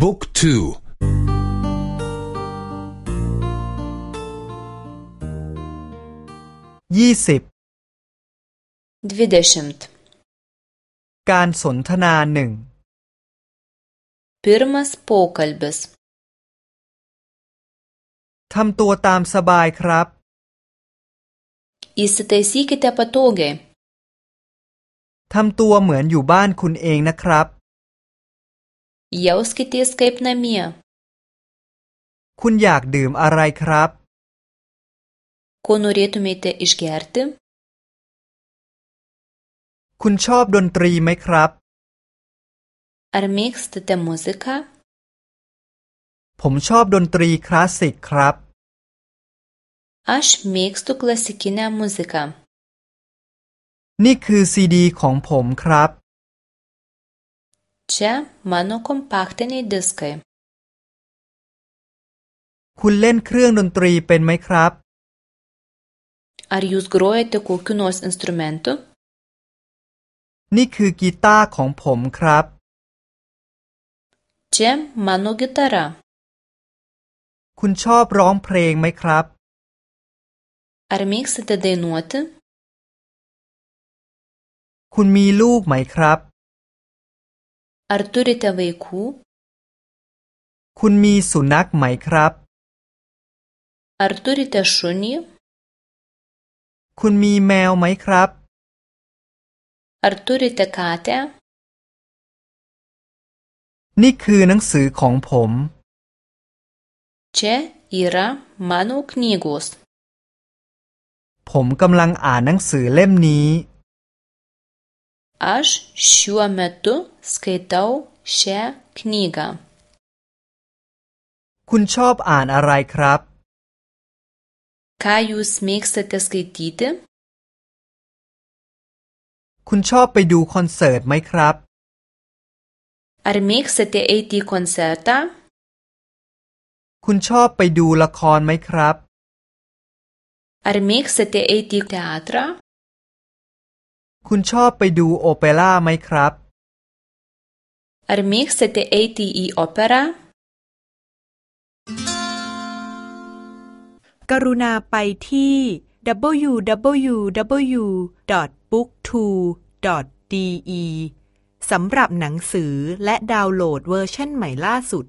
บุ๊กทูยี่สิบการสนทนาหนึ่ง Pirmas pokalbis ทำตัวตามสบายครับ Įsitaisykite patogiai ทำตัวเหมือนอยู่บ้านคุณเองนะครับ Jauskitės kaip namie คุณอยากดื่มอะไรครับ Ko norėtumėte išgerti คุณชอบดนตรีไหมครับ Ar mėgstate muziką ผมชอบดนตรีคลาสสิกครับ Aš mėgstu klasikinę muziką นี่คือซีดีของผมครับ Čia mano kompaktiniai diskai คุณเล่นเครื่องดนตรีเป็นไหมครับ Ar jūs grojate kokiu nors instrumentu นี่คือกีตาร์ของผมครับ Čia mano gitara คุณชอบร้องเพลงไหมครับ Ar mėgstate dainuoti คุณมีลูกไหมครับ Ar turite vaikų คุณมีสุนัขไหมครับ Ar turite šunį คุณมีแมวไหมครับ Ar turite katę นี่คือหนังสือของผม Čia yra mano knygos ผมกำลังอ่านหนังสือเล่มนี้ Aš šiuo metu skaitau šią knygą คุณชอบอ่านอะไรครับ Ką jūs mėgstate skaityti คุณชอบไปดูคอนเสิร์ตไหมครับ Ar mėgstate eiti į koncertą คุณชอบไปดูละครไหมครับ Ar mėgstate eiti į teatrą คุณชอบไปดูโอเปร่าไหมครับ Ar mėgstate eiti į operą กรุณาไปที่ www.booktwo.de สำหรับหนังสือและดาวน์โหลดเวอร์ชันใหม่ล่าสุด